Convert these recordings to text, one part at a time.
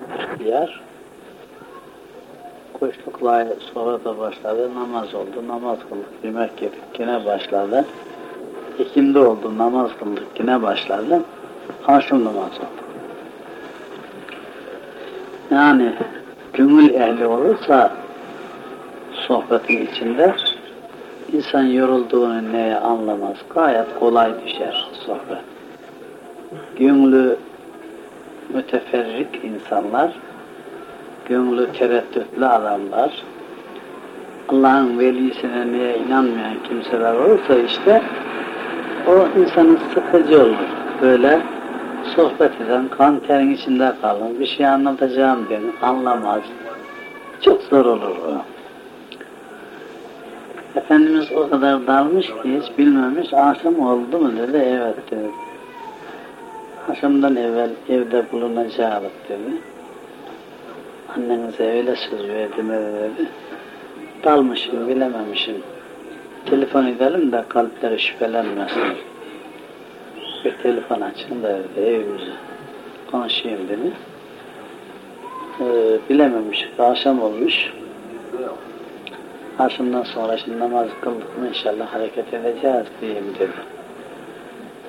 büyük ihtiyar. Kuşlukla sonra da başladı, namaz oldu, namaz kıldık, yemek yedik, yine başladı. İkindi oldu, namaz kıldık, yine başladı. Akşam namaz oldu. Yani gönül ehli olursa sohbetin içinde insan yorulduğunu neye anlamaz. Gayet kolay düşer sohbet. Gönlü müteferrik insanlar, gönlü tereddütlü adamlar, Allah'ın velisine neye inanmayan kimseler olursa işte o insanın sıkıcı olur. Böyle sohbet eden, kan terin içinde kalın, bir şey anlatacağım diye anlamaz. Çok zor olur o. Efendimiz o kadar dalmış ki hiç bilmemiş, akşam oldu mu dedi, evet dedi. Akşamdan evvel evde bulunacağız dedi. Annenize öyle söz verdim dedi. Dalmışım, bilememişim. Telefon edelim de kalpleri şüphelenmesin. Bir telefon açın da dedi, evimize. Konuşayım dedi. Ee, bilememiş, akşam olmuş. Akşamdan sonra şimdi namaz kıldık mı inşallah hareket edeceğiz diyeyim dedi.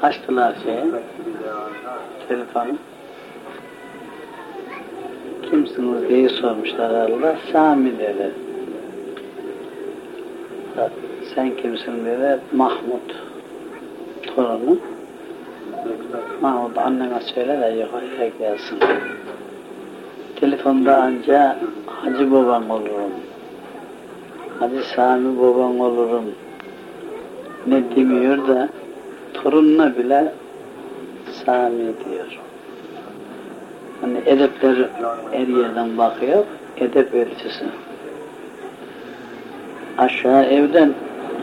Açtılar şeyi, telefonu. Kimsiniz diye sormuşlar Allah. Sami dedi. Sen kimsin dedi. Mahmut. Torunu. Mahmut annene söyle de yukarıya gelsin. Telefonda anca Hacı baban olurum. Hacı Sami baban olurum. Ne demiyor da torununa bile Sami diyor. Hani edepler her yerden bakıyor, edep ölçüsü. Aşağı evden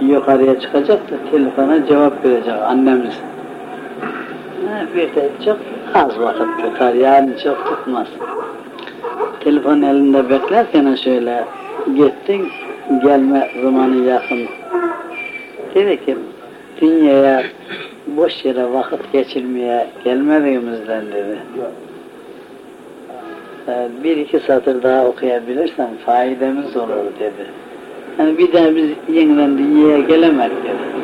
yukarıya çıkacak da telefona cevap verecek annemiz. Bir de çok az vakit tutar yani çok tutmaz. Telefon elinde beklerken şöyle gittin gelme zamanı yakın. Dedi ki dünyaya boş yere vakit geçirmeye gelmediğimizden dedi. Ee, bir iki satır daha okuyabilirsen faydamız olur dedi. Yani bir daha biz yeniden dünyaya gelemek dedi.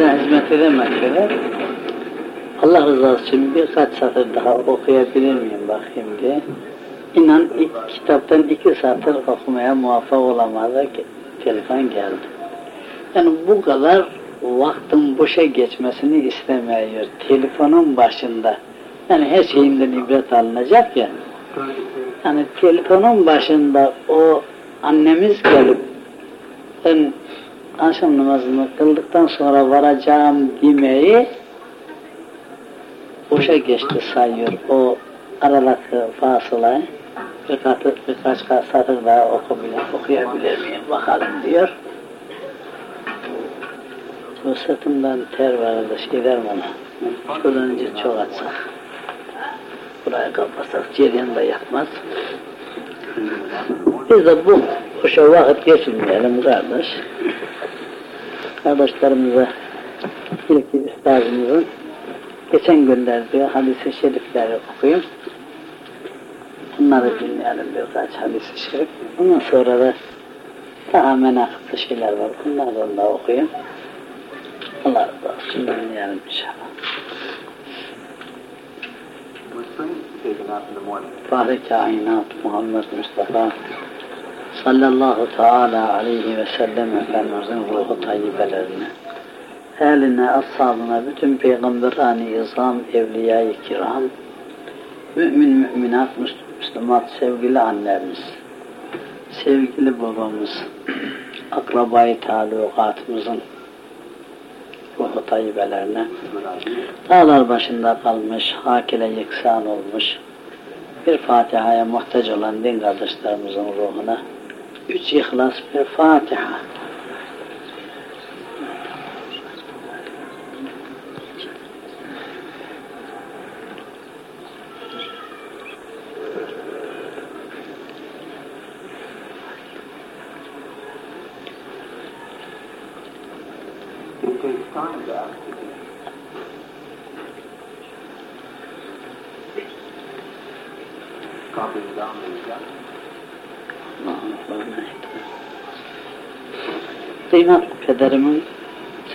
Daha hizmet edemek dedi. Allah rızası için birkaç satır daha okuyabilir miyim bakayım diye. İnan ilk kitaptan iki satır okumaya muvaffak olamadı ki telefon geldi. Yani bu kadar vaktin boşa geçmesini istemiyor. Telefonun başında. Yani her şeyinden ibret alınacak ya. Yani telefonun başında o annemiz gelip ben akşam namazını kıldıktan sonra varacağım demeyi boşa geçti sayıyor. O aradaki fasılayı birkaç, birkaç satır daha okuyabilir, okuyabilir miyim bakalım diyor. Bu sırtımdan ter var da şeyler bana. Şuradan önce çok açsak. Buraya kapatsak cereyan da yapmaz. Biz de bu boşa vakit geçirmeyelim kardeş. Kardeşlerimize ilki üstadımızın geçen gönderdiği hadis-i şerifleri okuyayım. Bunları dinleyelim birkaç hadis-i şerif. Ondan sonra da daha menakıtlı şeyler var. Bunları da okuyayım. Allah razı olsun dinleyelim inşallah. Fahri kainat Muhammed Mustafa sallallahu teala aleyhi ve sellem Efendimizin ruhu tayyibelerine, eline, ashabına, bütün peygamberani izam, evliya-i kiram, mümin müminat, Müslüman sevgili annemiz, sevgili babamız, akrabayı talukatımızın ruhu tayyibelerine, dağlar başında kalmış, hakile yeksan olmuş, bir Fatiha'ya muhtaç olan din kardeşlerimizin ruhuna, üç ihlas bir Fatiha. Kıymetli pederimin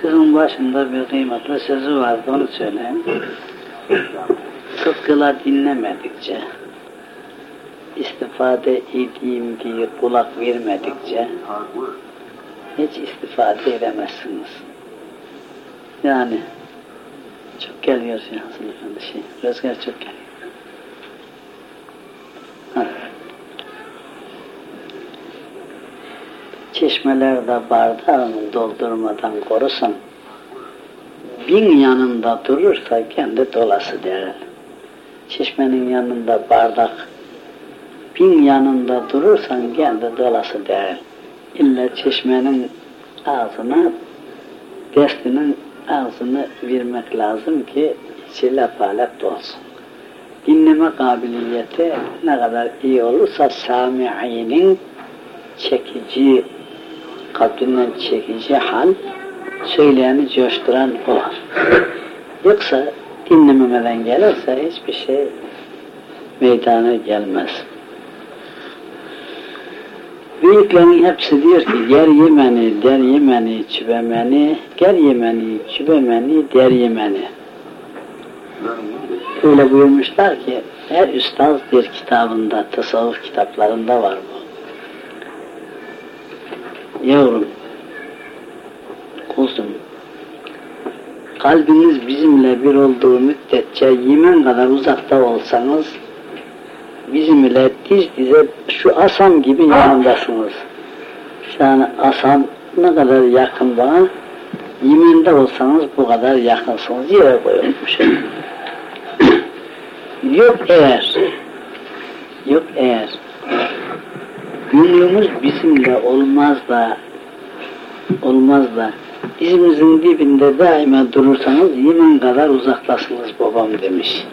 sizin başında bir kıymetli sözü vardı onu söyleyeyim. Sıkkıla dinlemedikçe, istifade edeyim diye kulak vermedikçe hiç istifade edemezsiniz. Yani çok geliyor ya şey, rüzgar çok geliyor. Çeşmelerde bardağını doldurmadan korusun. Bin yanında durursa kendi dolası der. Çeşmenin yanında bardak bin yanında durursan kendi dolası der. İlla çeşmenin ağzına destinin ağzını vermek lazım ki içi lapalet olsun. Dinleme kabiliyeti ne kadar iyi olursa sami'inin çekici, kalbinden çekici hal söyleyeni coşturan olur. Yoksa dinlememeden gelirse hiçbir şey meydana gelmez. Büyüklerin hepsi diyor ki ger yemeni, der yemeni, çübemeni, ger yemeni, çübemeni, der yemeni. Öyle buyurmuşlar ki her üstaz bir kitabında, tasavvuf kitaplarında var bu. Yavrum, kuzum, kalbiniz bizimle bir olduğu müddetçe yemen kadar uzakta olsanız bizimle diz dize şu asam gibi yanındasınız. Yani asam ne kadar yakın bana, yemende olsanız bu kadar yakınsınız. Yere koyulmuş. Yok eğer, yok eğer gönlümüz bizimle olmaz da, olmaz da dizimizin dibinde daima durursanız yemin kadar uzaktasınız babam demiş.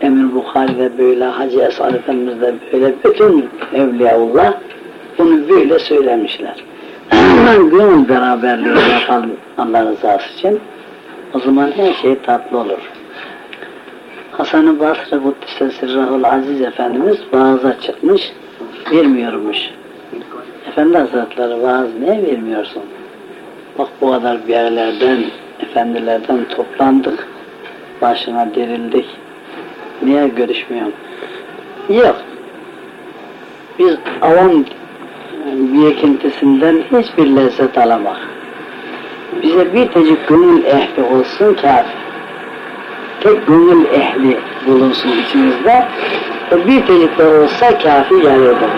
Emir Bukhari'de böyle, Hacı Esad Efendimiz de böyle, bütün Evliyaullah bunu böyle söylemişler. Gönül beraberliği yapalım Allah rızası için. O zaman her şey tatlı olur. Hasan-ı Basri Kuddise Sirrahul Aziz Efendimiz vaaza çıkmış, vermiyormuş. Efendi Hazretleri vaaz niye vermiyorsun? Bak bu kadar bir yerlerden, efendilerden toplandık, başına derildik. Niye görüşmüyorum? Yok. Biz avam birikintisinden hiçbir lezzet alamak. Bize bir tecik gönül ehli olsun kafi tek gönül ehli bulunsun içimizde. O bir tecik de olsa kafi yarıyordur.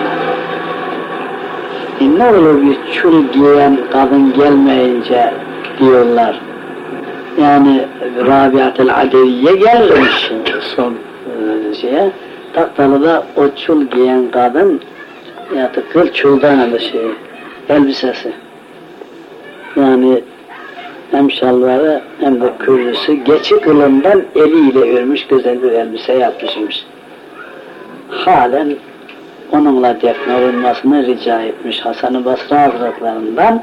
E ne olur bir çul giyen kadın gelmeyince diyorlar. Yani Rabiatel Adeviye gelmiş son e, şeye. Taktalı'da o çul giyen kadın ya da kıl çuldan adı şey, elbisesi. Yani hem şalvarı hem de kürdüsü geçi kılından eliyle örmüş güzel bir elbise yapmışmış. Halen onunla defnolunmasını rica etmiş Hasan-ı Basra Hazretlerinden.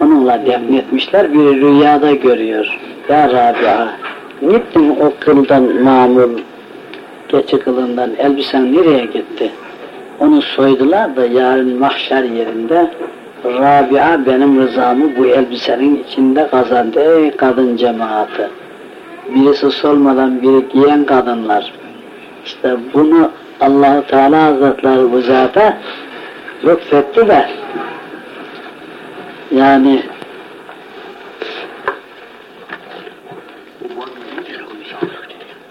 Onunla defnetmişler, bir rüyada görüyor. Ya Rabia, gittin o kıldan mamul, geçi kılından elbisen nereye gitti? Onu soydular da yarın mahşer yerinde Rabia benim rızamı bu elbisenin içinde kazandı ey kadın cemaati. Birisi solmadan biri giyen kadınlar. İşte bunu Allahu Teala Hazretleri bu zata lütfetti de yani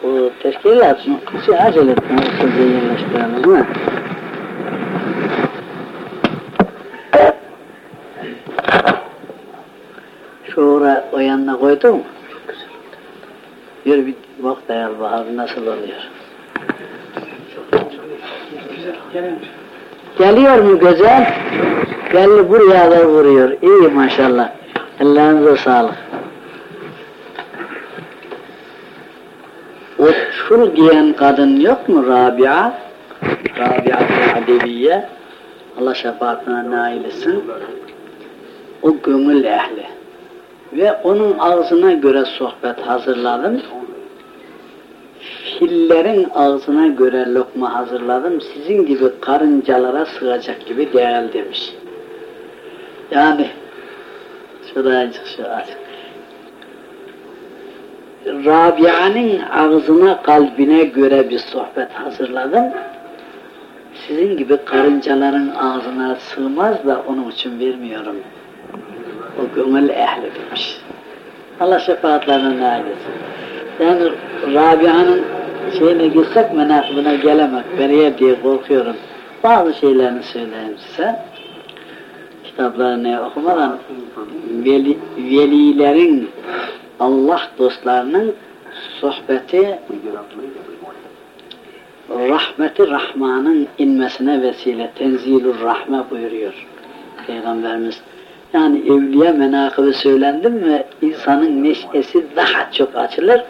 bu teşkilat? Şey acele etme, sözü yerleştirelim mi? Yanına koydun mu? Yürü bir bak dayal bakalım nasıl oluyor. Geliyor mu güzel? Geldi buraya da vuruyor. İyi maşallah. Ellerinize sağlık. O giyen kadın yok mu Rabia? Rabia Adeviye. Allah şefaatine nail etsin. O gönül ehli. Ve onun ağzına göre sohbet hazırladım. fillerin ağzına göre lokma hazırladım. Sizin gibi karıncalara sığacak gibi değil demiş. Yani şuraya çık şu. Rabia'nın ağzına kalbine göre bir sohbet hazırladım. Sizin gibi karıncaların ağzına sığmaz da onun için vermiyorum. O gönül ehli demiş. Allah şefaatlerine nail etsin. Yani Rabia'nın şeyine gitsek menakibine gelemek, beriye diye korkuyorum. Bazı şeylerini söyleyeyim size. Kitaplarını okumadan veli, velilerin, Allah dostlarının sohbeti rahmeti Rahman'ın inmesine vesile tenzilur rahme buyuruyor Peygamberimiz. Yani evliya menakıbı söylendi mi insanın neşesi daha çok açılır.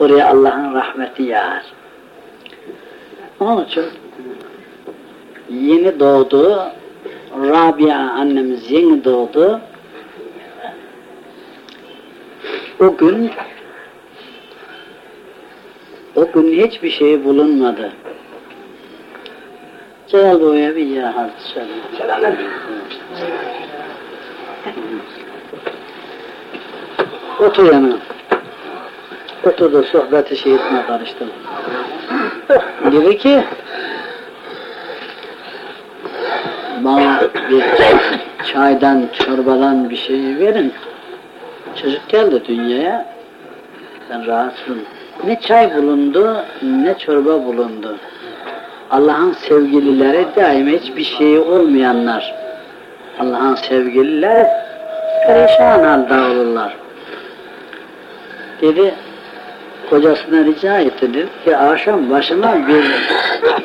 Oraya Allah'ın rahmeti yağar. Onun için yeni doğdu Rabia annemiz yeni doğdu. O gün o gün hiçbir şey bulunmadı. Celal Baba'ya bir cihaz söyle. Otur yanına. Oturdu sohbeti şehitine karıştım. Dedi ki bana bir çaydan, çorbadan bir şey verin. Çocuk geldi dünyaya. Ben rahatsızım. Ne çay bulundu, ne çorba bulundu. Allah'ın sevgilileri daima hiçbir şeyi olmayanlar. Allah'ın sevgilileri perişan halde olurlar. Dedi, kocasına rica etti dedi ki akşam başıma bir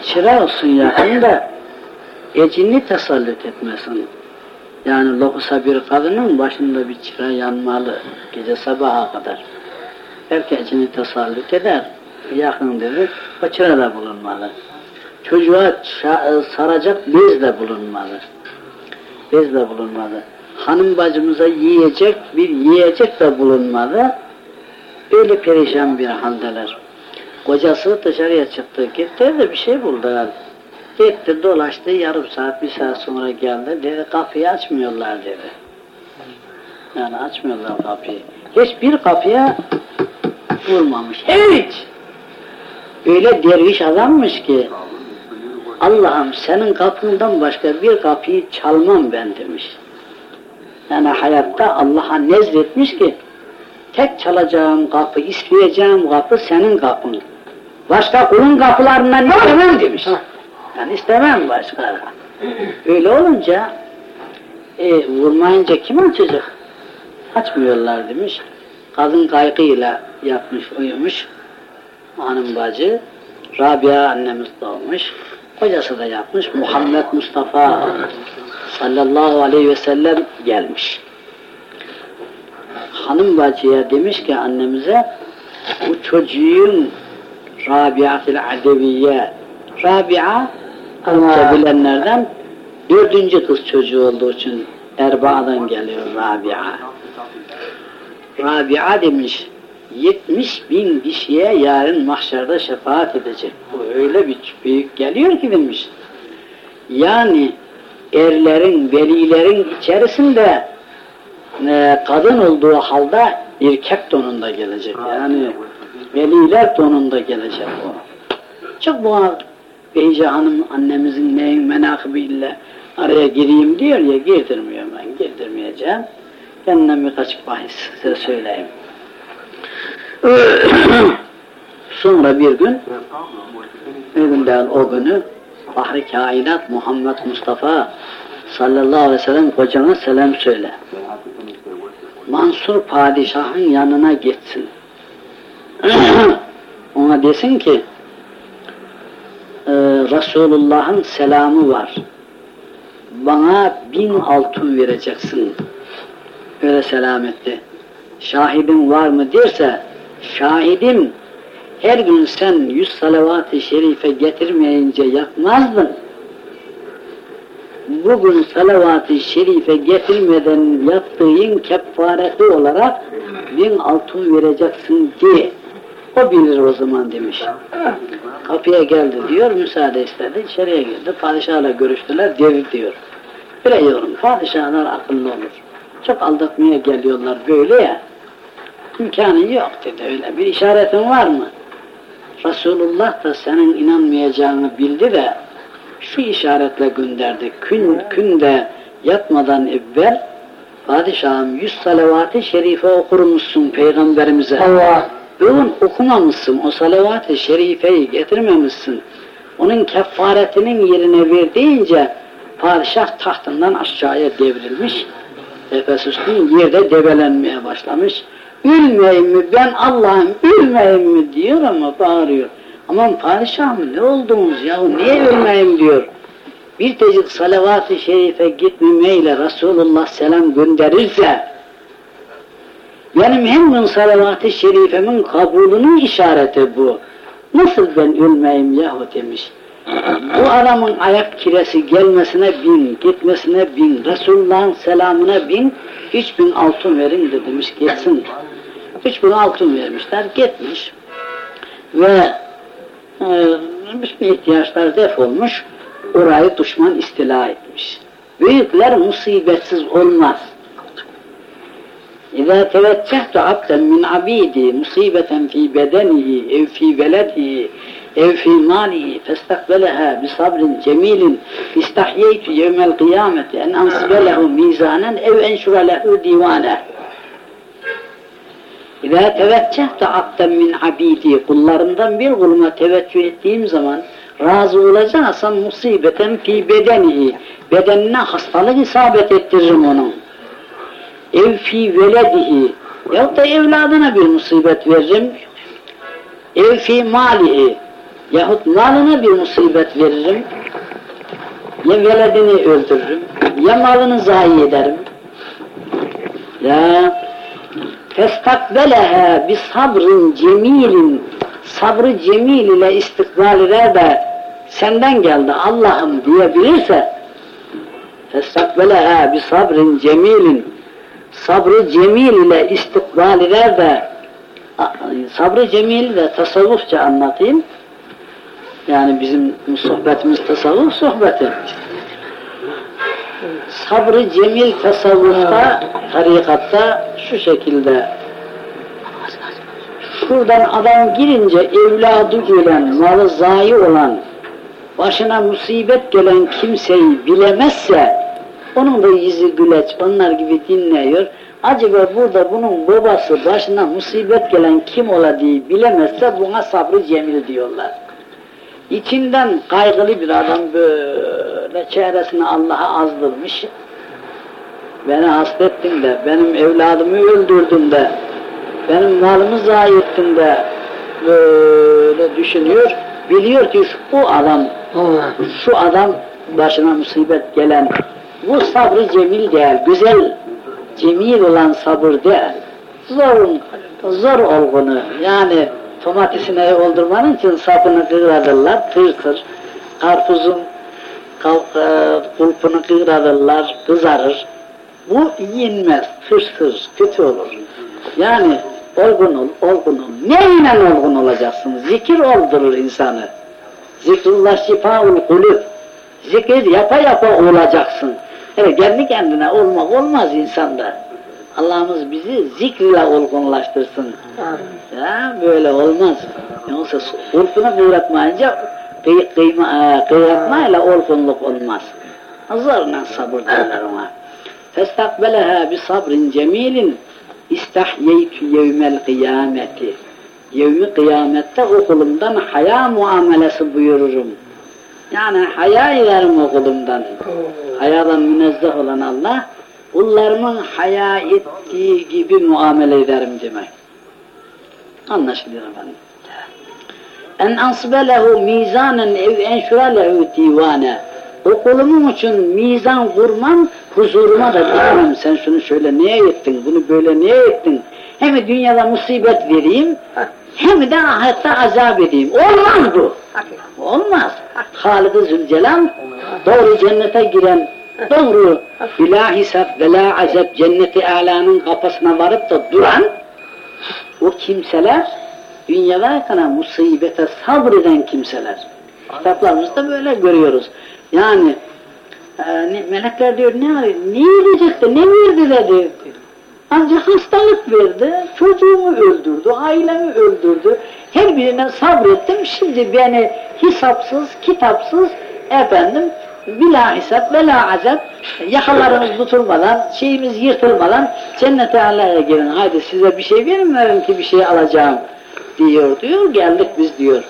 çıra olsun yakında ecinli tasallut etmesin. Yani lohusa bir kadının başında bir çıra yanmalı gece sabaha kadar. Erkecini tasallut eder. Yakın dedi, o çıra da bulunmalı. Çocuğa saracak bez de bulunmalı. Bez de bulunmalı. Hanım bacımıza yiyecek bir yiyecek de bulunmalı. Böyle perişan bir haldeler. Kocası dışarıya çıktı. Gitti de bir şey buldu. Gitti dolaştı yarım saat bir saat sonra geldi. Dedi kapıyı açmıyorlar dedi. Yani açmıyorlar kapıyı. Hiçbir kapıya vurmamış. Hiç. Öyle derviş adammış ki Allah'ım senin kapından başka bir kapıyı çalmam ben demiş. Yani hayatta Allah'a nezretmiş ki tek çalacağım kapı, isteyeceğim kapı senin kapın. Başka kulun kapılarından istemem demiş. Yani istemem başka. Öyle olunca e, vurmayınca kim açacak? Açmıyorlar demiş. Kadın kaygıyla yapmış, uyumuş. Hanım bacı. Rabia annemiz doğmuş. Kocası da yapmış. Muhammed Mustafa sallallahu aleyhi ve sellem gelmiş. Hanım bacıya demiş ki annemize bu çocuğun Rabia'til Adeviye Rabia Arapça bilenlerden dördüncü kız çocuğu olduğu için Erba'dan geliyor Rabia. Rabia demiş 70 bin kişiye yarın mahşerde şefaat edecek. Bu öyle bir büyük geliyor ki demiş. Yani erlerin, velilerin içerisinde e, kadın olduğu halde erkek tonunda gelecek. Yani veliler tonunda gelecek o. Çok bu Beyce Hanım annemizin neyin menakıbıyla araya gireyim diyor ya girdirmiyor ben girdirmeyeceğim. Kendime birkaç bahis size söyleyeyim. Sonra bir gün Öğünden o günü Fahri Kainat Muhammed Mustafa sallallahu aleyhi ve sellem kocana selam söyle. Mansur padişahın yanına gitsin. Ona desin ki e, Resulullah'ın selamı var. Bana bin altın vereceksin. Öyle selam etti. Şahidin var mı derse şahidim her gün sen yüz salavat-ı şerife getirmeyince yapmazdın. Bugün salavat-ı şerife getirmeden yaptığın kefareti olarak bin altın vereceksin diye O bilir o zaman demiş. Kapıya geldi diyor, müsaade istedi, içeriye girdi. Padişahla görüştüler, devir diyor. Biliyorum, padişahlar akıllı olur. Çok aldatmaya geliyorlar böyle ya. İmkanı yok dedi öyle. Bir işaretin var mı? Resulullah da senin inanmayacağını bildi de şu işaretle gönderdi. Kün, künde yatmadan evvel Padişahım yüz salavat-ı şerife okur musun peygamberimize? Allah. Bugün okumamışsın, o salavat-ı şerifeyi getirmemişsin. Onun kefaretinin yerine verdiğince padişah tahtından aşağıya devrilmiş. Efesus'un yerde debelenmeye başlamış. Ülmeyeyim mi ben Allah'ım ülmeyeyim mi diyor ama bağırıyor. Aman padişahım ne oldunuz yahu niye ölmeyeyim diyor. Bir tecik salavat-ı şerife gitmemeyle Resulullah selam gönderirse benim hemen salavat-ı şerifemin kabulünün işareti bu. Nasıl ben ölmeyeyim yahu demiş. Bu adamın ayak kiresi gelmesine bin, gitmesine bin, Resulullah'ın selamına bin, üç bin altın verin de demiş geçsin. Üç bin altın vermişler, gitmiş. Ve e, bütün ihtiyaçlar defolmuş, orayı düşman istila etmiş. Büyükler musibetsiz olmaz. إذا توجهت عبدا من عبيدي مصيبة في بدنه أو في بلده ev fi nari festakbeleha bi sabrin cemilin istahyeytu yevmel kıyameti en ansibe lehu mizanen ev enşura lehu divane. İzâ teveccehte abden min abidi kullarından bir kuluma teveccüh ettiğim zaman razı olacaksam musibeten fi bedenihi bedenine hastalık isabet ettiririm onun. Ev fi veledihi ya da evladına bir musibet veririm. Ev fi malihi yahut malına bir musibet veririm ya veledini öldürürüm ya malını zayi ederim. Ya festakbeleha bi sabrın cemilin. Sabrı cemil ile istikbal eder de senden geldi Allah'ım diyebilirse festakbeleha bi sabrın cemilin. Sabrı cemil ile istikbal eder de sabrı cemil de tasavvufça anlatayım. Yani bizim sohbetimiz tasavvuf sohbeti. Sabrı cemil tasavvufta, tarikatta şu şekilde şuradan adam girince evladı gelen, malı zayi olan, başına musibet gelen kimseyi bilemezse onun da yüzü güleç, onlar gibi dinliyor. Acaba burada bunun babası başına musibet gelen kim ola diye bilemezse buna sabrı cemil diyorlar. İçinden kaygılı bir adam böyle çehresini Allah'a azdırmış. Beni hastettin de, benim evladımı öldürdün de, benim malımı zayi ettin de böyle düşünüyor. Biliyor ki şu adam, şu adam başına musibet gelen bu sabrı cemil değil, güzel, cemil olan sabır değil. Zor, zor olgunu. Yani domatesini oldurmanın için sapını kıvradırlar, tır tır. Karpuzun e, kulpunu kıvradırlar, kızarır. Bu yenmez, tır tır, kötü olur. Yani olgun ol, olgun ol. Neyle olgun olacaksın? Zikir oldurur insanı. Zikrullah şifaul kulüp. Zikir yapa yapa olacaksın. Evet, kendi kendine olmak olmaz insanda. Allah'ımız bizi zikriyle olgunlaştırsın. Ya böyle olmaz. Yoksa kulpunu kıvratmayınca kıy, kıyma, e, kıvratmayla olgunluk olmaz. Zorla sabır derler ona. Festakbeleha bi sabrin cemilin istahyeytü yevmel kıyameti. Yevmi kıyamette okulumdan haya muamelesi buyururum. Yani haya ederim okulumdan. Hayadan münezzeh olan Allah, kullarımın haya ettiği gibi muamele ederim demek. Anlaşılıyor efendim. En ansbelehu mizanen ev enşura lehu divane. Okulumun için mizan kurmam, huzuruma da dikmem. Sen şunu şöyle niye ettin, bunu böyle niye ettin? Hem dünyada musibet vereyim, hem de ahirette azap edeyim. Olmaz bu. Olmaz. Halık-ı Zülcelal doğru cennete giren doğru bila hisap ve la azap cenneti alanın kapısına varıp da duran o kimseler dünyadayken musibete sabreden kimseler. Kitaplarımızda böyle görüyoruz. Yani e, melekler diyor ne? Ne verecekti? Ne verdiler diyor. Ancak hastalık verdi, çocuğumu öldürdü, ailemi öldürdü. Her birine sabrettim. Şimdi beni hesapsız, kitapsız efendim bila hesap, bila azap yakalarımız tutulmadan, şeyimiz yırtılmadan cennete Allah'a girin. Haydi size bir şey vermiyorum ki bir şey alacağım diyor diyor. Geldik biz diyor.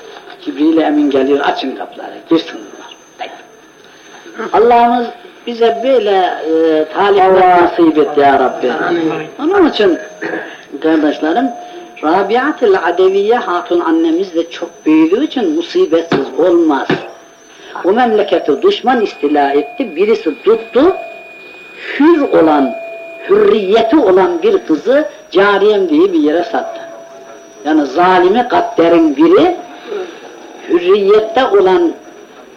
Cibril Emin geliyor açın kapıları girsinler. Allah'ımız bize böyle e, talipler nasip et ya Rabbi. Onun için kardeşlerim Rabiatul Adeviye Hatun annemiz de çok büyüdüğü için musibetsiz olmaz. O memleketi düşman istila etti. Birisi tuttu. Hür olan, hürriyeti olan bir kızı cariyem diye bir yere sattı. Yani zalimi kadderin biri hürriyette olan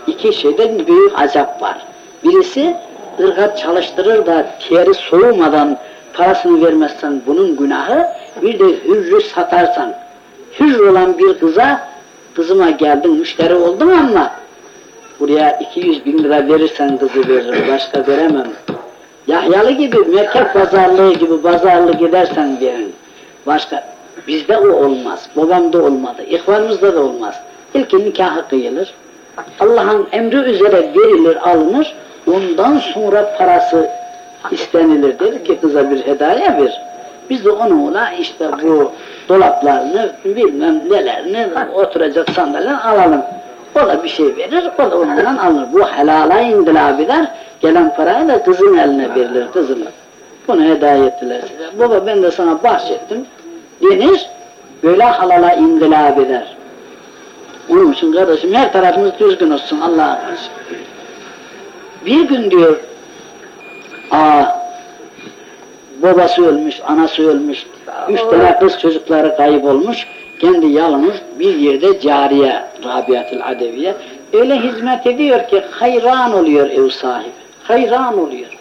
iki şeyden büyük azap var. Birisi ırgat çalıştırır da teri soğumadan parasını vermezsen bunun günahı, bir de hürrü satarsan. Hür olan bir kıza, kızıma geldin müşteri oldum ama buraya 200 bin lira verirsen kızı veririm, başka veremem. Yahyalı gibi, merkez pazarlığı gibi pazarlığı gidersen verin. Başka, bizde o olmaz, babamda olmadı, ihvanımızda da olmaz. İlk nikahı kıyılır, Allah'ın emri üzere verilir, alınır. Ondan sonra parası istenilir. Dedi ki kıza bir hediye ver. Biz de onunla işte bu dolaplarını, bilmem nelerini, oturacak sandalye alalım. O da bir şey verir, o da ondan alır. Bu helala indilab eder, gelen parayı da kızın eline verilir, kızın. Bunu hediye ettiler size. Baba ben de sana bahşettim. Denir, böyle halala indilab eder. Onun için kardeşim her tarafımız düzgün olsun Allah'a karşı. Bir gün diyor, aa, babası ölmüş, anası ölmüş, üç tane kız çocukları kayıp olmuş, kendi yalnız bir yerde cariye, Rabiatül Adeviye, öyle hizmet ediyor ki hayran oluyor ev sahibi, hayran oluyor.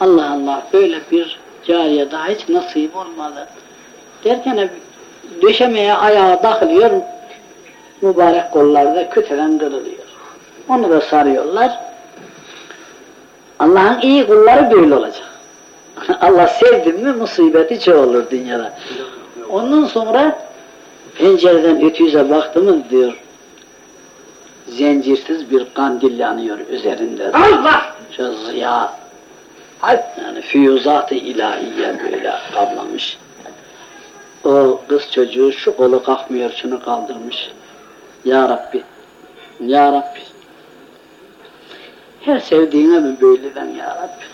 Allah Allah böyle bir cariye daha hiç nasip olmadı. Derken döşemeye ayağı takılıyor, mübarek kollarda kütelen kırılıyor. Onu da sarıyorlar. Allah'ın iyi kulları böyle olacak. Allah sevdi mi musibeti çok olur dünyada. Ondan sonra pencereden ötüyüze baktı mı diyor zincirsiz bir kandil yanıyor üzerinde. Allah! Şu ziya yani füyuzat-ı ilahiye böyle kablamış. O kız çocuğu şu kolu kalkmıyor, şunu kaldırmış. Ya Rabbi, Ya Rabbi. Her sevdiğine mi böyleden Ya Rabbi?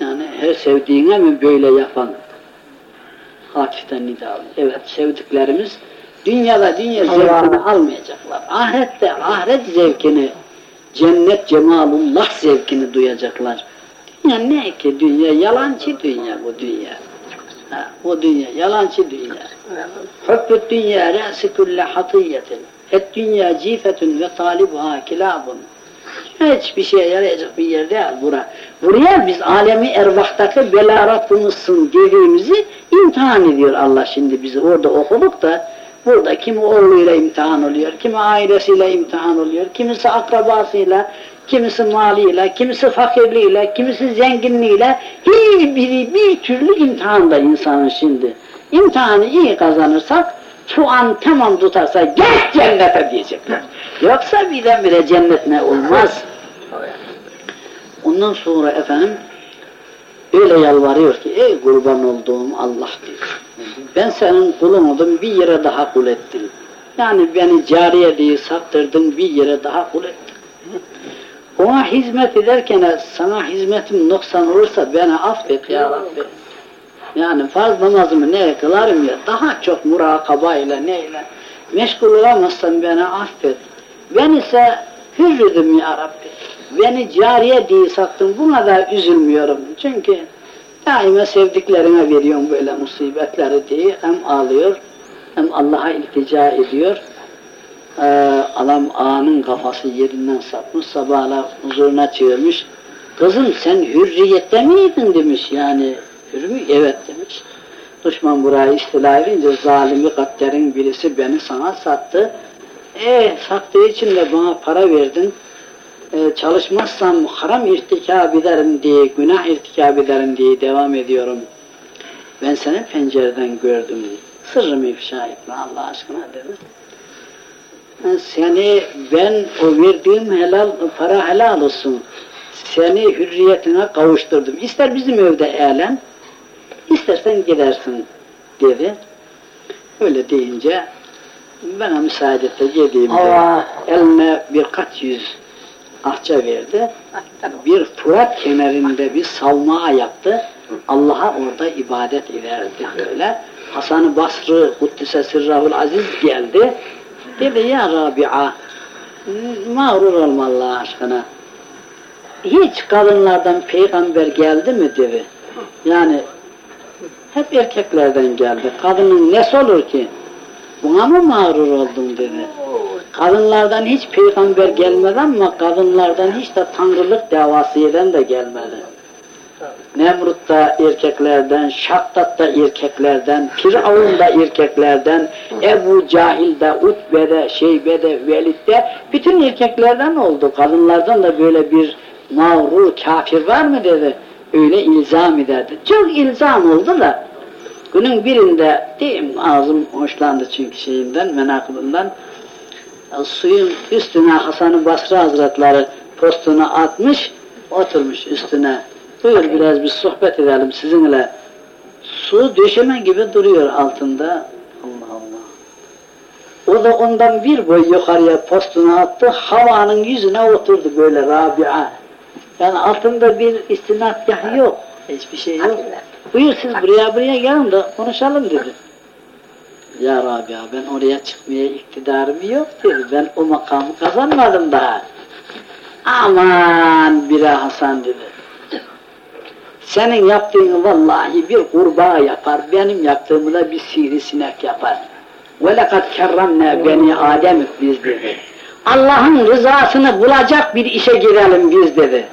Yani her sevdiğine mi böyle yapan? Hakikaten nida. Evet sevdiklerimiz dünyada dünya zevkini almayacaklar. Ahirette ahiret zevkini, cennet cemalullah zevkini duyacaklar. Dünya ne ki dünya? Yalancı dünya bu dünya. Ha, o dünya, yalancı dünya. Hubbü dünya re'si külle hatiyetin. Et dünya cifetun ve talibuha kilabun. Hiçbir şeye yarayacak bir yer değil bura. Buraya biz alemi ervahtaki belaratımızsın dediğimizi imtihan ediyor Allah şimdi bizi. Orada okuduk da burada kimi oğluyla imtihan oluyor, kimi ailesiyle imtihan oluyor, kimisi akrabasıyla, kimisi maliyle, kimisi fakirliğiyle, kimisi zenginliğiyle hiçbiri bir türlü imtihanda insanın şimdi. İmtihanı iyi kazanırsak puan tamam tutarsa geç cennete diyecekler. Yoksa birdenbire cennet ne olmaz. Ondan sonra efendim öyle yalvarıyor ki ey kurban olduğum Allah diyor. Ben senin kulun oldum bir yere daha kul ettim. Yani beni cariye diye sattırdın bir yere daha kul ettim. Ona hizmet ederken sana hizmetim noksan olursa beni affet ya Rabbi. Yani farz namazımı ne kılarım ya daha çok murakaba ile neyle meşgul olamazsan beni affet. Ben ise hürrüdüm ya Rabbi. Beni cariye diye sattın buna da üzülmüyorum. Çünkü daima sevdiklerine veriyorum böyle musibetleri diye hem ağlıyor hem Allah'a iltica ediyor. Ee, adam ağanın kafası yerinden sapmış sabahla huzuruna çığırmış. Kızım sen hürriyette miydin demiş yani. Hür mü? Evet demiş. Düşman buraya istila edince zalimi katlerin birisi beni sana sattı. E sattığı için de bana para verdin. E, çalışmazsam haram irtikab ederim diye, günah irtikab ederim diye devam ediyorum. Ben seni pencereden gördüm. Sırrımı ifşa etme Allah aşkına dedi. E, Seni ben o verdiğim helal para helal olsun. Seni hürriyetine kavuşturdum. İster bizim evde eğlen, istersen gidersin dedi. Öyle deyince bana müsaade et de yediğimde Allah. eline birkaç yüz ahça verdi. Bir Fırat kenarında bir savmağa yaptı. Allah'a orada ibadet ederdi böyle. Hasan-ı Basrı Kuddise Sırrahul Aziz geldi. Dedi ya Rabia mağrur olma Allah aşkına. Hiç kadınlardan peygamber geldi mi dedi. Yani hep erkeklerden geldi. Kadının nesi olur ki? Buna mı mağrur oldun dedi. Kadınlardan hiç peygamber gelmedi ama kadınlardan hiç de tanrılık davası eden de gelmedi. Nemrut da erkeklerden, Şaktat da erkeklerden, Firavun da erkeklerden, Ebu Cahil de, Utbe de, Şeybe de, Velid de, bütün erkeklerden oldu. Kadınlardan da böyle bir mağrur kafir var mı dedi. Öyle ilzam ederdi. Çok ilzam oldu da, günün birinde, diyeyim ağzım hoşlandı çünkü şeyinden, menakılından, suyun üstüne Hasan-ı Basri Hazretleri postunu atmış, oturmuş üstüne. Buyur biraz bir sohbet edelim sizinle. Su döşeme gibi duruyor altında. Allah Allah. O da ondan bir boy yukarıya postunu attı, havanın yüzüne oturdu böyle Rabia. Yani altında bir istinadgah yok, hiçbir şey yok. Buyur siz buraya buraya gelin de konuşalım dedi. Ya Rabia ben oraya çıkmaya iktidarım yok dedi. Ben o makamı kazanmadım daha. Aman bire Hasan dedi. Senin yaptığını vallahi bir kurbağa yapar, benim yaptığımı da bir sivrisinek yapar. وَلَقَدْ كَرَّمْنَا beni Adem biz dedi. Allah'ın rızasını bulacak bir işe girelim biz dedi.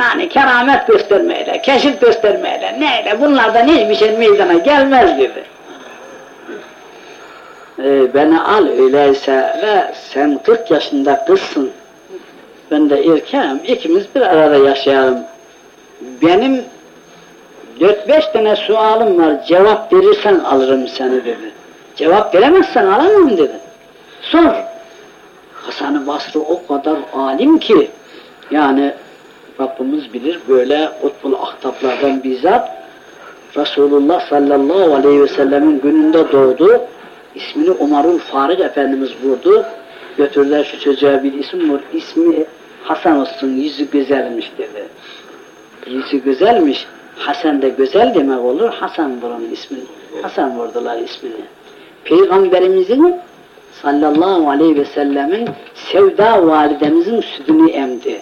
Yani keramet göstermeyle, keşif göstermeyle, neyle bunlardan hiçbir şey meydana gelmez dedi. Ee, beni al öyleyse ve sen 40 yaşında kızsın. Ben de erkeğim, ikimiz bir arada yaşayalım. Benim dört beş tane sualım var, cevap verirsen alırım seni dedi. Cevap veremezsen alamam dedi. Sor. Hasan-ı Basri o kadar alim ki, yani Rabbimiz bilir böyle Utbul Ahtaplardan bizzat Resulullah sallallahu aleyhi ve sellemin gününde doğdu. İsmini Umarul Faruk Efendimiz vurdu. Götürdüler şu çocuğa bir isim var. İsmi Hasan olsun, yüzü güzelmiş dedi. Yüzü güzelmiş. Hasan da güzel demek olur. Hasan bunun ismini. Hasan vurdular ismini. Peygamberimizin sallallahu aleyhi ve sellemin Sevda validemizin sütünü emdi.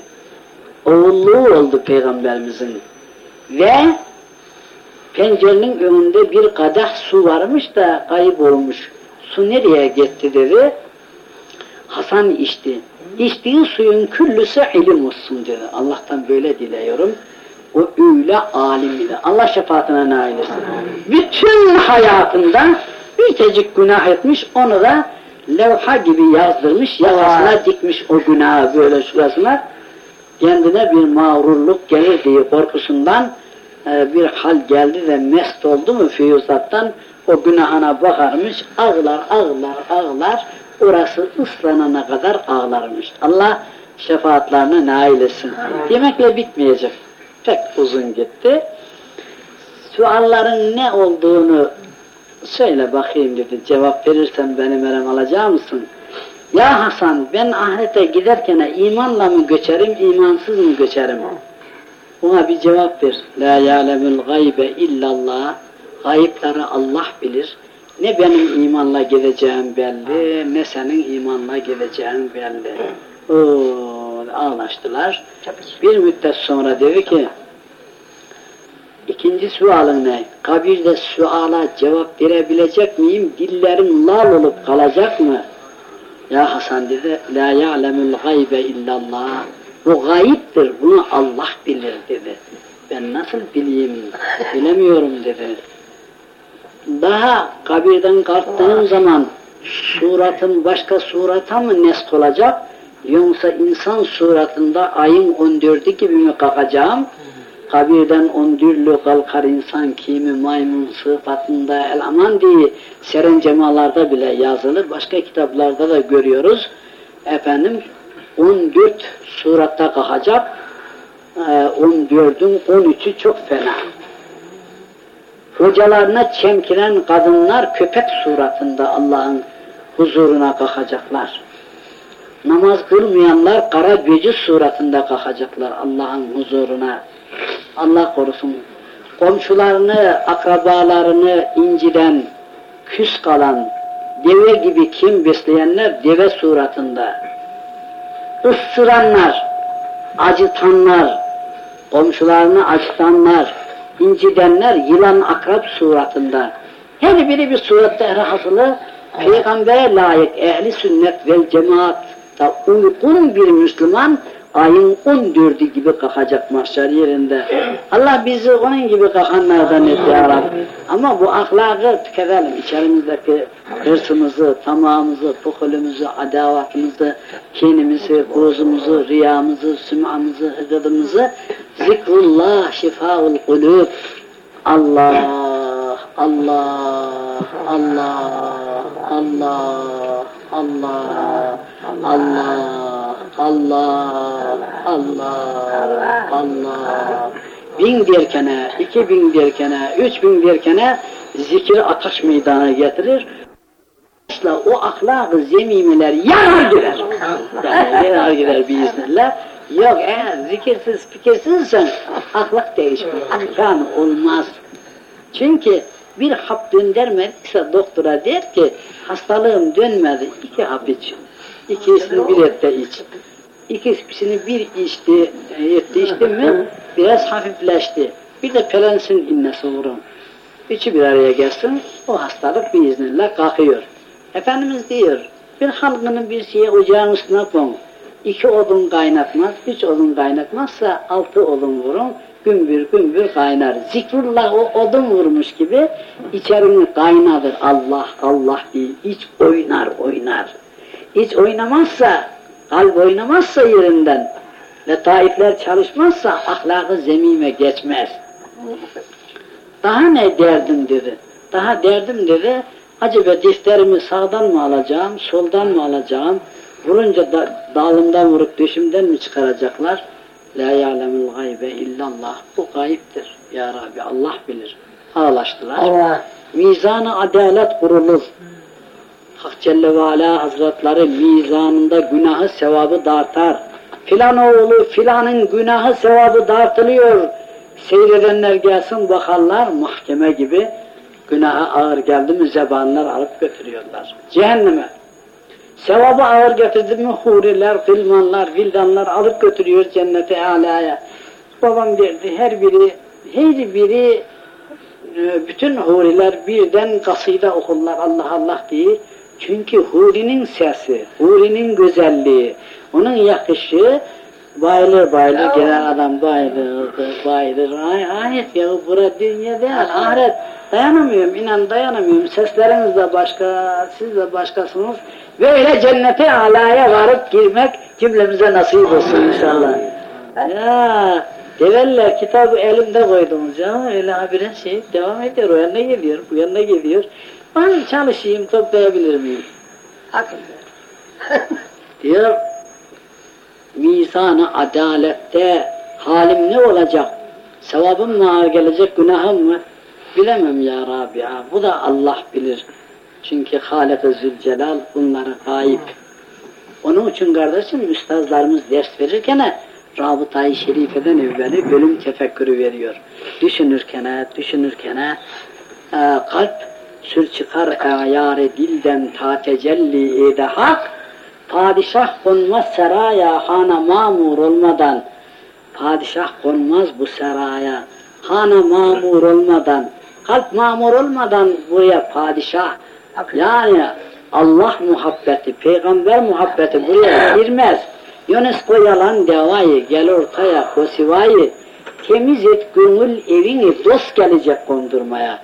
Oğulluğu oldu peygamberimizin. Ve pencerenin önünde bir kadeh su varmış da kayıp olmuş. Su nereye gitti dedi. Hasan içti. İçtiği suyun küllüsü ilim olsun dedi. Allah'tan böyle diliyorum. O öyle alim idi. Allah şefaatine nail etsin. Bütün hayatında bir tecik günah etmiş, onu da levha gibi yazdırmış, yakasına dikmiş o günahı böyle şurasına. Kendine bir mağrurluk gelir diye korkusundan e, bir hal geldi de mest oldu mu füyüzattan o günahına bakarmış, ağlar, ağlar, ağlar, orası ıslanana kadar ağlarmış. Allah şefaatlerine nail etsin. Yemekle bitmeyecek. Pek uzun gitti. Sualların ne olduğunu söyle bakayım dedi. Cevap verirsen benim elem alacak mısın? Ya Hasan ben ahirete giderken imanla mı göçerim, imansız mı göçerim? Buna bir cevap ver. La ya'lemul gaybe illallah. Gayıpları Allah bilir. Ne benim imanla gideceğim belli, ne senin imanla gideceğin belli. Oo, anlaştılar. Bir müddet sonra dedi ki, ikinci sualın ne? Kabirde suala cevap verebilecek miyim? Dillerim lal olup kalacak mı? Ya Hasan dedi, la ya'lemul gaybe illallah. Bu gayiptir, bunu Allah bilir dedi. Ben nasıl bileyim, bilemiyorum dedi. Daha kabirden kalktığım zaman suratım başka surata mı nesk olacak? Yoksa insan suratında ayın 14'ü gibi mi kalkacağım? Kabirden ondürlü kalkar insan kimi maymun sıfatında el aman diye serencemalarda bile yazılır. Başka kitaplarda da görüyoruz. Efendim 14 suratta kalkacak. Ee, 14'ün 13'ü çok fena. Hocalarına çemkiren kadınlar köpek suratında Allah'ın huzuruna kalkacaklar. Namaz kılmayanlar kara gözü suratında kalkacaklar Allah'ın huzuruna. Allah korusun. Komşularını, akrabalarını inciden, küs kalan, deve gibi kim besleyenler deve suratında. Isıranlar, acıtanlar, komşularını acıtanlar, incidenler yılan akrap suratında. Her biri bir surette erhasılı peygambere layık ehli sünnet vel cemaatta uygun bir Müslüman ayın 14'ü gibi kalkacak mahşer yerinde. Allah bizi onun gibi kalkanlardan et ya Rabbi. Ama bu ahlakı tüketelim. İçerimizdeki hırsımızı, tamamımızı, pukulümüzü, adavatımızı, kinimizi, bozumuzu, riyamızı, sümamızı, hıgıdımızı zikrullah şifaul kulüp Allah, Allah, Allah, Allah, Allah, Allah, Allah, Allah, Allah. Bin derkene, iki bin derkene, üç bin derkene zikir ateş meydana getirir. o ahlak-ı zemimiler yanar gider. Yani yanar gider biiznillah. Yok eğer zikirsiz, fikirsizsen ahlak değişmez. Akran olmaz. Çünkü bir hap göndermediyse doktora der ki hastalığım dönmedi iki hap iç. İkisini bir ette iç. İkisini bir içti, etti içti mi biraz hafifleşti. Bir de pelensin innesi vurun. Üçü bir araya gelsin, o hastalık biiznillah kalkıyor. Efendimiz diyor, bir halkının bir şeye ocağın üstüne koyun. İki odun kaynatmaz, üç odun kaynatmazsa altı odun vurun, gümbür gümbür kaynar. Zikrullah o odun vurmuş gibi içerini kaynadır. Allah Allah diye iç oynar oynar. İç oynamazsa, kalp oynamazsa yerinden, letaifler çalışmazsa ahlakı zemime geçmez. Daha ne derdim dedi. Daha derdim dedi. Acaba defterimi sağdan mı alacağım, soldan mı alacağım? Vurunca da, dalımdan vurup düşümden mi çıkaracaklar? La ya'lemul gaybe illallah. Bu gayiptir. Ya Rabbi Allah bilir. Ağlaştılar. Allah. Mizanı adalet kurulur. Hak Celle ve Ala Hazretleri mizanında günahı sevabı dağıtar. Filan oğlu filanın günahı sevabı dağıtılıyor. Seyredenler gelsin bakarlar mahkeme gibi günaha ağır geldi mi zebanlar alıp götürüyorlar. Cehenneme. Sevabı ağır getirdi mi huriler, filmanlar, vildanlar alıp götürüyor cennete alaya. Babam derdi her biri, her biri e, bütün huriler birden kaside okurlar Allah Allah diye. Çünkü hurinin sesi, hurinin güzelliği, onun yakışı bayılır bayılır gelen adam bayılır, bayılır. Ay, ayet ya bura dünya değil, ahiret. Dayanamıyorum, inan dayanamıyorum. Sesleriniz de başka, siz de başkasınız. Böyle cennete alaya varıp girmek cümlemize nasip olsun inşallah. Ya develler kitabı elimde koydum canım öyle habire şey devam ediyor o yana geliyor bu yana geliyor. Ben çalışayım toplayabilir miyim? diyor mizanı adalette halim ne olacak? Sevabım mı ağır gelecek günahım mı? Bilemem ya Rabbi ya. Bu da Allah bilir. Çünkü Halik-i Zülcelal bunları gayip. Onun için kardeşim üstazlarımız ders verirken Rabıta-i Şerife'den evveli bölüm tefekkürü veriyor. Düşünürken, düşünürken e, kalp sür çıkar ayarı dilden ta tecelli ede hak padişah konmaz seraya hana mamur olmadan padişah konmaz bu seraya hana mamur olmadan kalp mamur olmadan buraya padişah yani Allah muhabbeti, peygamber muhabbeti buraya girmez. UNESCO yalan devayı, gel ortaya kosivayı, temiz et gönül evini dost gelecek kondurmaya.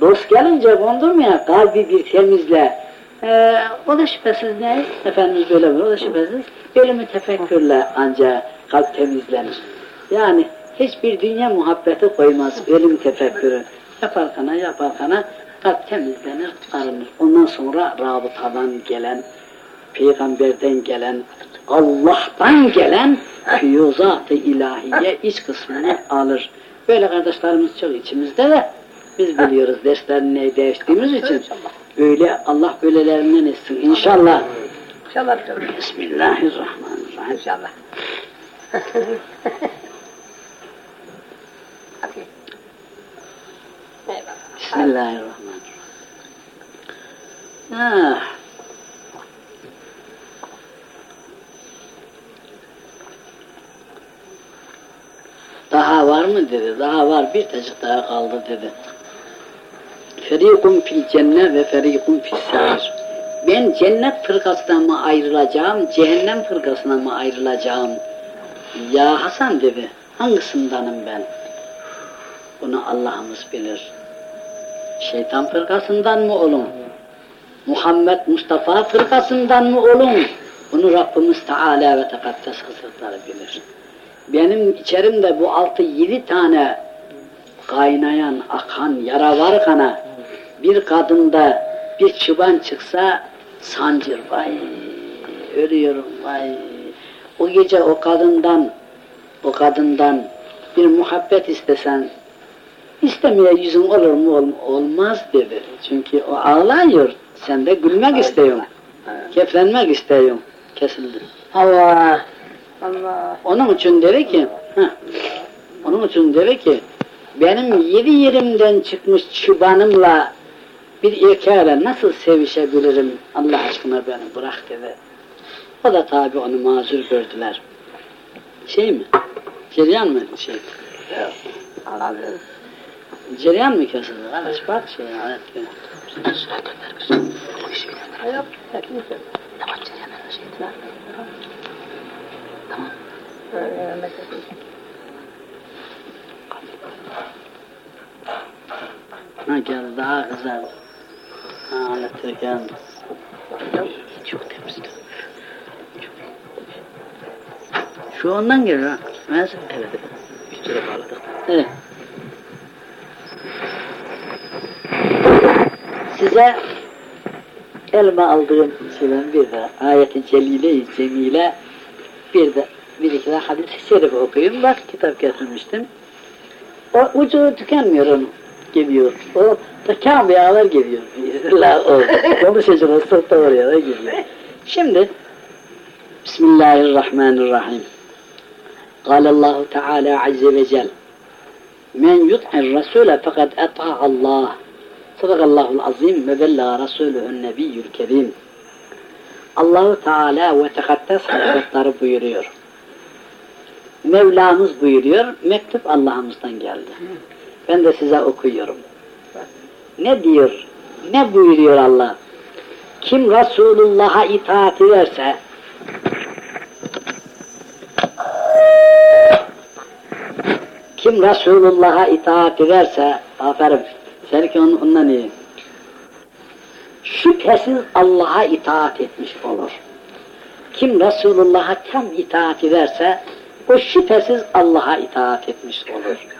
Dost gelince kondum ya kalbi bir temizle. Ee, o da şüphesiz ne? Efendimiz böyle mi? O da şüphesiz ölümü tefekkürle ancak kalp temizlenir. Yani hiçbir dünya muhabbeti koymaz ölüm tefekkürü. Yaparkana yaparkana kalp temizlenir, arınır. Ondan sonra rabıtadan gelen, peygamberden gelen, Allah'tan gelen füyuzat-ı ilahiye iç kısmını alır. Böyle kardeşlerimiz çok içimizde de biz biliyoruz derslerini değiştiğimiz için. Öyle Allah böylelerinden etsin inşallah. İnşallah. Bismillahirrahmanirrahim. İnşallah. Bismillahirrahmanirrahim. Ah. Daha var mı dedi. Daha var bir tacık daha kaldı dedi. Ferikun fil cennet ve ferikun fil sair. Ben cennet fırkasından mı ayrılacağım, cehennem fırkasına mı ayrılacağım? Ya Hasan dedi, hangisindenim ben? Bunu Allah'ımız bilir. Şeytan fırkasından mı olun? Muhammed Mustafa fırkasından mı olun? Bunu Rabbimiz Teala ve Tekaddes Hazretleri bilir. Benim içerimde bu altı yedi tane kaynayan, akan, yara var kana bir kadında bir çıban çıksa sancır vay ölüyorum vay o gece o kadından o kadından bir muhabbet istesen istemeye yüzün olur mu ol- olmaz dedi. Çünkü o ağlıyor. Sen de gülmek istiyorsun. Keflenmek istiyorsun. Kesildi. Allah. Allah. Onun için dedi ki, heh, onun için dedi ki, benim yedi yerimden çıkmış çıbanımla bir erkeğe nasıl sevişebilirim Allah aşkına beni bırak dedi. O da tabi onu mazur gördüler. Şey mi? Ceryan mı şey? Allah Ceryan mı kesildi? Kardeş bak şey evet. Yok. Teklif yok. Tamam. Ee, mesela. Ha geldi daha güzel. Geldi. Çok temizdi. Şu ondan geliyor ha. Evet. Evet. Üstüne bağladık. Evet. Size elime aldığım şeyden bir de ayeti celile-i cemile bir de bir iki de hadis-i şerif okuyayım. Bak kitap getirmiştim. O ucu tükenmiyor onun. Geliyor. O Kabe'ye geliyor. La o. Konuşacağız sırtta oraya da geliyor. Şimdi Bismillahirrahmanirrahim. قال الله تعالى عز وجل من يطع الرسول فقد أطاع الله صدق الله العظيم وبلغ رسوله النبي الكريم Allahu Teala ve Tekaddes Hazretleri buyuruyor. Mevlamız buyuruyor, mektup Allah'ımızdan geldi. Ben de size okuyorum. Ne diyor? Ne buyuruyor Allah? Kim Resulullah'a itaat ederse kim Resulullah'a itaat ederse aferin seninki onun, ondan iyi. Şüphesiz Allah'a itaat etmiş olur. Kim Resulullah'a tam itaat ederse o şüphesiz Allah'a itaat etmiş olur.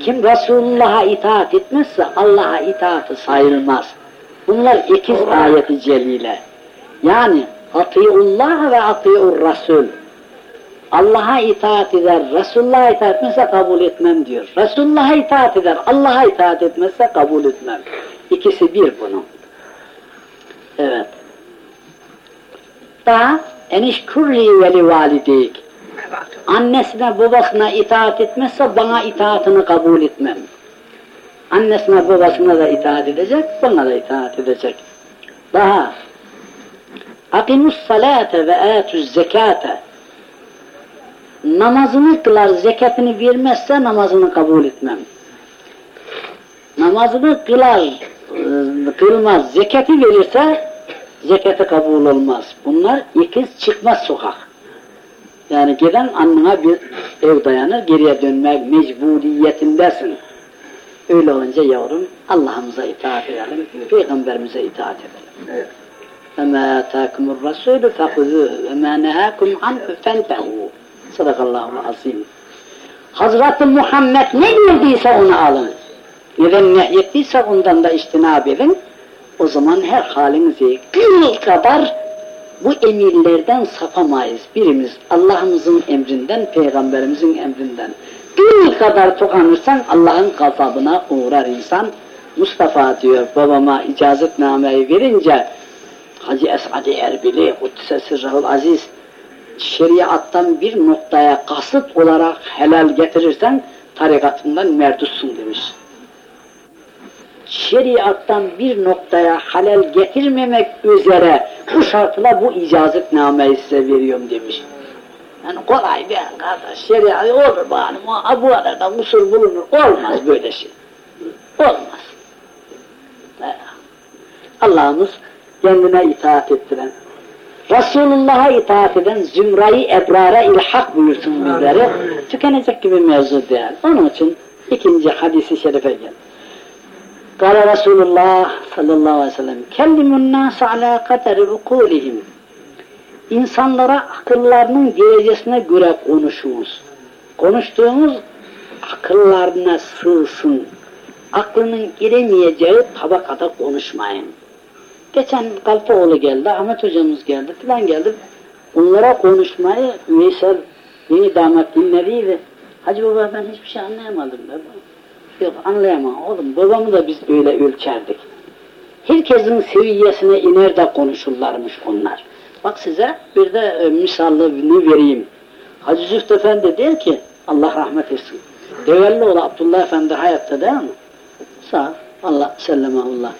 Kim Resulullah'a itaat etmezse Allah'a itaatı sayılmaz. Bunlar ikiz ayeti celile. Yani Atiullah ve atiur Rasul. Allah'a itaat eder, Resulullah'a itaat etmezse kabul etmem diyor. Resulullah'a itaat eder, Allah'a itaat etmezse kabul etmem. İkisi bir bunun. Evet. Daha enişkurli veli valideyk. Annesine babasına itaat etmezse bana itaatını kabul etmem. Annesine babasına da itaat edecek, bana da itaat edecek. Daha akimus salate ve atuz zekate namazını kılar, zekatını vermezse namazını kabul etmem. Namazını kılar, e, kılmaz, zekati verirse zekatı kabul olmaz. Bunlar ikiz çıkmaz sokak. Yani giden annına bir ev dayanır, geriye dönmek mecburiyetindesin. Öyle olunca yavrum Allah'ımıza itaat edelim, Peygamberimize itaat edelim. Evet. وَمَا آتَاكُمُ الرَّسُولُ فَخُذُوهُ وَمَا نَهَاكُمْ عَنْهُ فَانْتَهُوا Sadakallahu azim. Hazreti Muhammed ne verdiyse onu alın. Neden nehyettiyse ondan da iştinab edin. O zaman her halinizi kıl kadar bu emirlerden sapamayız. Birimiz Allah'ımızın emrinden, Peygamberimizin emrinden. Bir kadar tokanırsan Allah'ın gazabına uğrar insan. Mustafa diyor babama icazetnameyi verince Hacı Esad-ı Erbili, Kuddise Sırrahul Aziz şeriattan bir noktaya kasıt olarak helal getirirsen tarikatından merdutsun demiş. Şeriattan bir noktaya halal getirmemek üzere bu şartla bu icazetnameyi size veriyorum demiş. Yani kolay değil kardeş. Şeriat olur bari. Bu arada usul bulunur. Olmaz böyle şey. Olmaz. Allah'ımız kendine itaat ettiren, Resulullah'a itaat eden zümrayı ebrara ilhak buyursun bizleri. Tükenecek gibi mevzu değil. Onun için ikinci hadisi şerife gel. Kale Resulullah sallallahu aleyhi ve sellem kellimun nas ala kaderi İnsanlara akıllarının derecesine göre konuşunuz. Konuştuğunuz akıllarına sığsın. Aklının giremeyeceği tabakada konuşmayın. Geçen Kalpoğlu geldi, Ahmet hocamız geldi, filan geldi. Onlara konuşmayı Veysel yeni damat dinlediydi. Hacı baba ben hiçbir şey anlayamadım baba. Yok anlayamam oğlum. Babamı da biz öyle ölçerdik. Herkesin seviyesine iner de konuşurlarmış onlar. Bak size bir de e, misallını vereyim. Hacı Züft Efendi der ki, Allah rahmet etsin. Devellioğlu Abdullah Efendi hayatta değil mi? Sağ, Allah sellemahullah.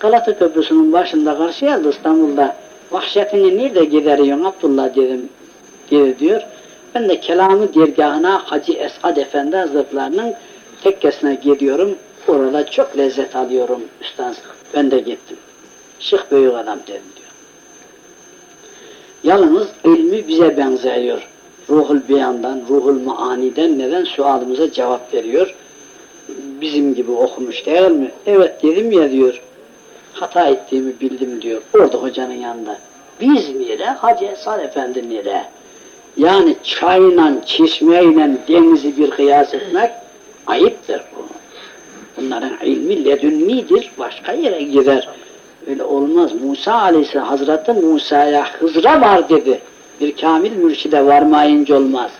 Galata Köprüsü'nün başında karşı geldi İstanbul'da. Vahşetini nerede gideriyorsun Abdullah dedim. Dedi diyor. Ben de kelamı dergahına Hacı Esad Efendi Hazretlerinin tekkesine gidiyorum. Orada çok lezzet alıyorum üstad. Ben de gittim. Şık büyük adam dedim diyor. Yalnız ilmi bize benziyor. Ruhul beyandan, ruhul maaniden neden sualımıza cevap veriyor. Bizim gibi okumuş değil mi? Evet dedim ya diyor. Hata ettiğimi bildim diyor. Orada hocanın yanında. Biz nere? Hacı Esad Efendi nere? Yani çayla, çeşmeyle denizi bir kıyas etmek ayıptır bu. Bunların ilmi ledünnidir, başka yere gider. Öyle olmaz. Musa Aleyhisselam Hazreti Musa'ya Hızra var dedi. Bir kamil mürşide varmayınca olmaz.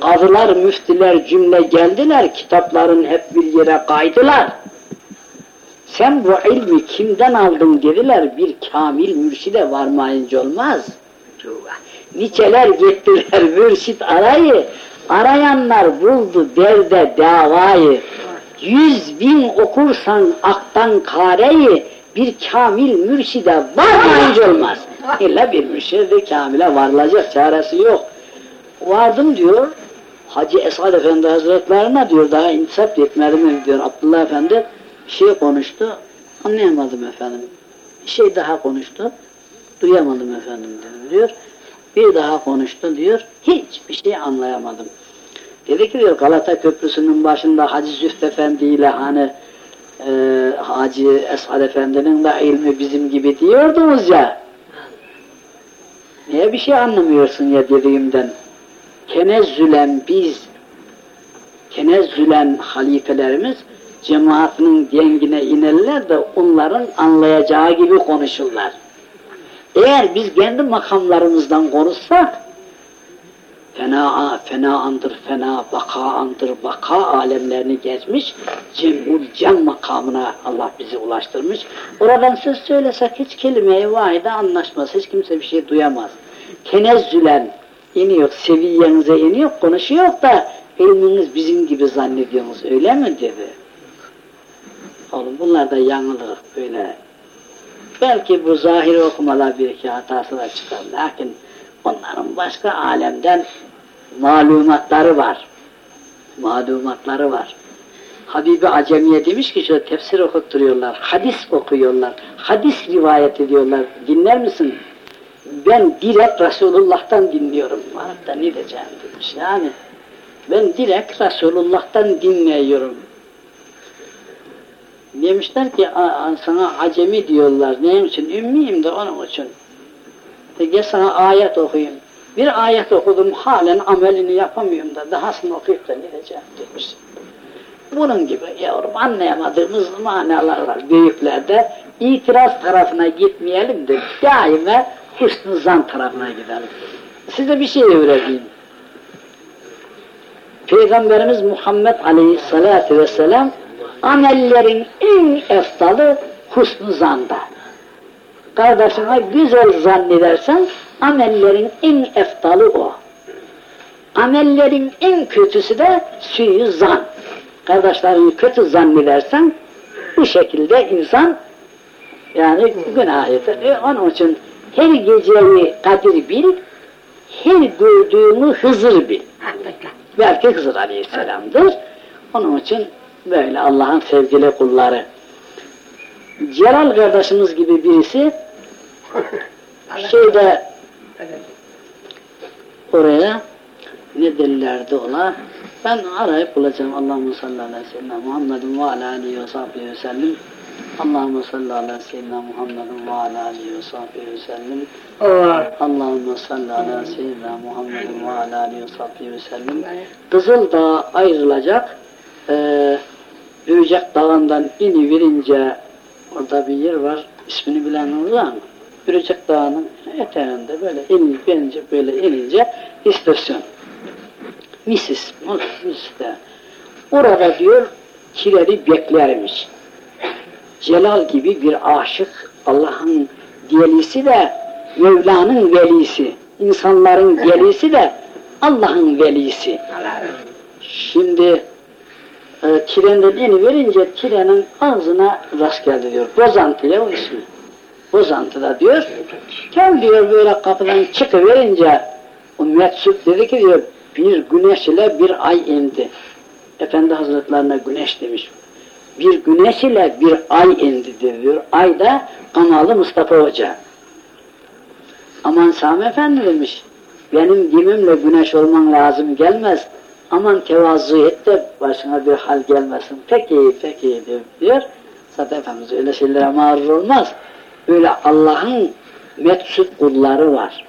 Kadılar, müftiler cümle geldiler, kitapların hep bir yere kaydılar. Sen bu ilmi kimden aldın dediler, bir kamil mürşide varmayınca olmaz. Niçeler gittiler mürşit arayı, arayanlar buldu derde davayı. Yüz bin okursan aktan kareyi, bir kamil mürşide varmayınca olmaz. İlla bir mürşide kamile varılacak çaresi yok. Vardım diyor, Hacı Esad Efendi Hazretlerine diyor, daha intisap etmedim diyor Abdullah Efendi, şey konuştu, anlayamadım efendim. Bir şey daha konuştu, duyamadım efendim diyor. Bir daha konuştu diyor, hiçbir şey anlayamadım. Dedi ki diyor Galata Köprüsü'nün başında Hacı Züft Efendi ile hani e, Hacı Esad Efendi'nin de ilmi bizim gibi diyordunuz ya. Niye bir şey anlamıyorsun ya dediğimden? Kenezzülen biz, kenezzülen halifelerimiz cemaatinin dengine inerler de onların anlayacağı gibi konuşurlar. Eğer biz kendi makamlarımızdan konuşsak, fena, fena andır, fena, baka andır, baka alemlerini gezmiş, cem'ul cem makamına Allah bizi ulaştırmış. Oradan söz söylesek hiç kelime-i vahide anlaşmaz, hiç kimse bir şey duyamaz. Tenezzülen iniyor, seviyenize iniyor, konuşuyor da ilminiz bizim gibi zannediyorsunuz, öyle mi dedi. Oğlum bunlar da yanılır böyle. Belki bu zahir okumalar bir iki hatası da çıkar. Lakin onların başka alemden malumatları var. Malumatları var. Habibi Acemiye demiş ki şöyle tefsir okutturuyorlar, hadis okuyorlar, hadis rivayet ediyorlar. Dinler misin? Ben direkt Resulullah'tan dinliyorum. Arap'ta ne diyeceğim demiş yani. Ben direkt Resulullah'tan dinliyorum. Demişler ki "A- a- sana acemi diyorlar. Neyim için? Ümmiyim de onun için. De gel sana ayet okuyayım. Bir ayet okudum halen amelini yapamıyorum da dahasını okuyup da gideceğim demiş. Bunun gibi yavrum anlayamadığımız manalar var büyüklerde. İtiraz tarafına gitmeyelim de daima hüsnü zan tarafına gidelim. Size bir şey öğreteyim. Peygamberimiz Muhammed Aleyhisselatü Vesselam amellerin en eftalı husnü zanda. Kardeşine güzel zannedersen amellerin en eftalı o. Amellerin en kötüsü de suyu zan. Kardeşlerini kötü zannedersen bu şekilde insan yani günah eder. E, onun için her geceyi kadir bil, her gördüğünü Hızır bil. Belki Hızır Aleyhisselam'dır. Onun için böyle Allah'ın sevgili kulları. Celal kardeşimiz gibi birisi şeyde oraya ne dellerdi ona? Ben arayıp bulacağım. Allahümme salli ala seyyidina Muhammedin ve ala aleyhi ve sahbihi ve sellem. Allahümme salli ala seyyidina Muhammedin ve ala aleyhi ve sahbihi ve sellem. Allahümme salli ala seyyidina Muhammedin ve ala aleyhi ve sahbihi ve sellem. Kızıldağ ayrılacak. Eee Büyücek Dağı'ndan ini verince orada bir yer var ismini bilen olur mu? Büyücek Dağı'nın eteğinde böyle inip inince böyle inince istasyon. Misis, Misis'te. Orada diyor kileri beklermiş. Celal gibi bir aşık Allah'ın delisi de Mevla'nın velisi. insanların velisi de Allah'ın velisi. Şimdi e, trenden ini verince trenin ağzına rast geldi diyor. Bozantıya o ismi. Bozantıda diyor. Gel diyor böyle kapıdan çıkıverince o Metsup dedi ki diyor bir güneş ile bir ay indi. Efendi Hazretlerine güneş demiş. Bir güneş ile bir ay indi diyor. Ay da Kanalı Mustafa Hoca. Aman Sami Efendi demiş. Benim dimimle güneş olman lazım gelmez. Aman tevazu et de başına bir hal gelmesin. Peki, peki diyor. Zaten Efendimiz öyle şeylere maruz olmaz. Böyle Allah'ın metsut kulları var.